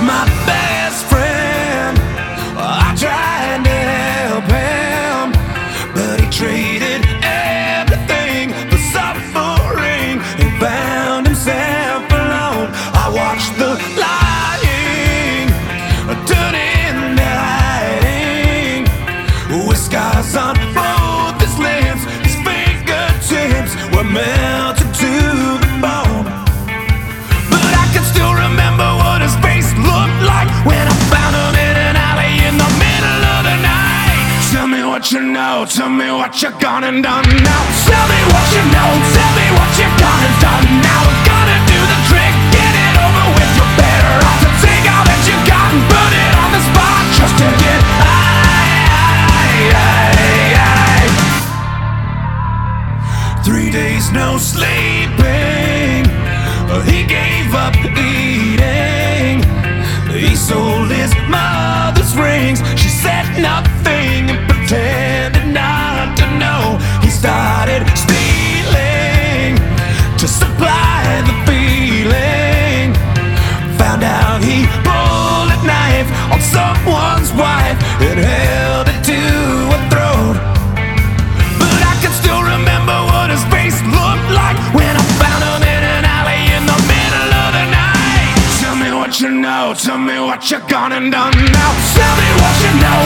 my best know, tell me what you gone and done now. Tell me what you know, tell me what you gone and done now. Gonna do the trick, get it over with. You're better off to take all that you got and put it on the spot just to get high. Three days no sleeping. He gave up eating. He sold his mother's rings. She said nothing and pretended wife and held it to her throat. But I can still remember what his face looked like when I found him in an alley in the middle of the night. Tell me what you know, tell me what you gone and done now. Tell me what you know,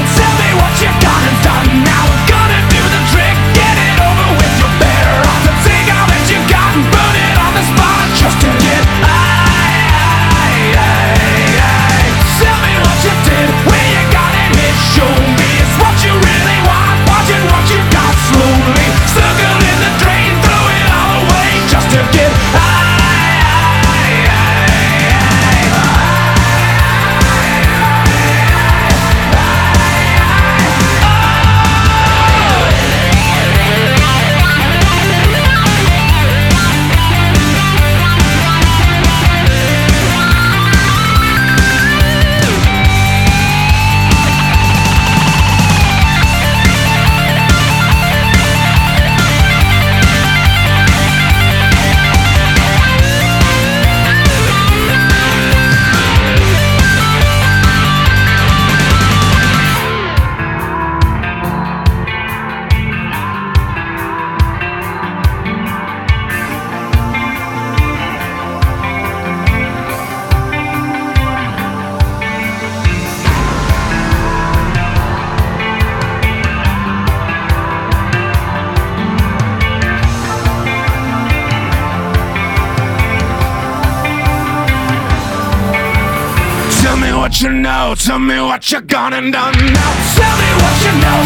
what you know, tell me what you gone and done now. Tell me what you know,